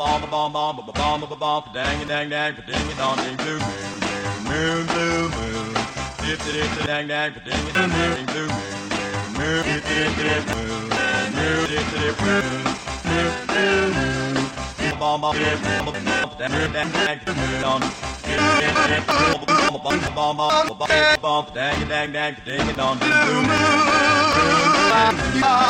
bomb bomb bomb bomb bomb bomb bomb dang dang dang ding dong ding blue moon moon blue moon dip dip dang dang ding dang ding blue moon moon dip dip dip moon moon dip dip moon moon blue moon bomb bomb dip bomb bomb dang dang dang ding dong bomb bomb bomb bomb bomb dang dang dang ding dong ding blue With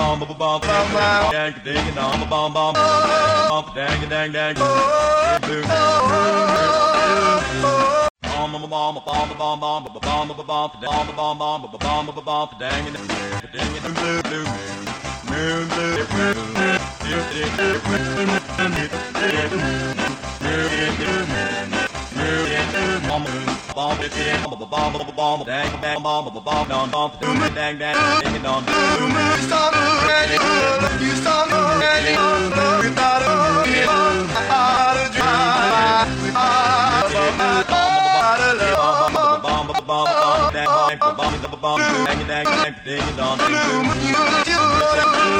bomb bomb bomb dang ding dong bomb bomb bomb dang dang dang blue bomb bomb bomb bomb bomb bomb bomb bomb bomb bomb bomb bomb bomb bomb dang ding ding blue blue moon blue moon dip dip bomb bomb bomb bomb dang dang bomb bomb the bomb dong dong dang dang ding dong You saw me ready, you saw me ready, without a dream, without a dream, without a without a love. bomb bomb the bomb dang bomb bomb the bomb dang dang dang ding dong You knew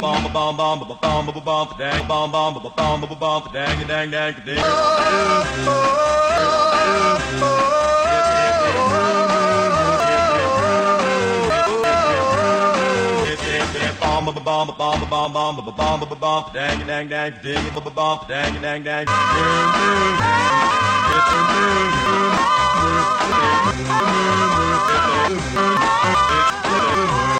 bomb bomb bomb bomb bomb bomb dang bomb bomb bomb bomb bomb dang dang dang ding bomb bomb bomb bomb bomb bomb bomb bomb dang dang dang ding bomb bomb dang dang dang